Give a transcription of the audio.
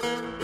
Música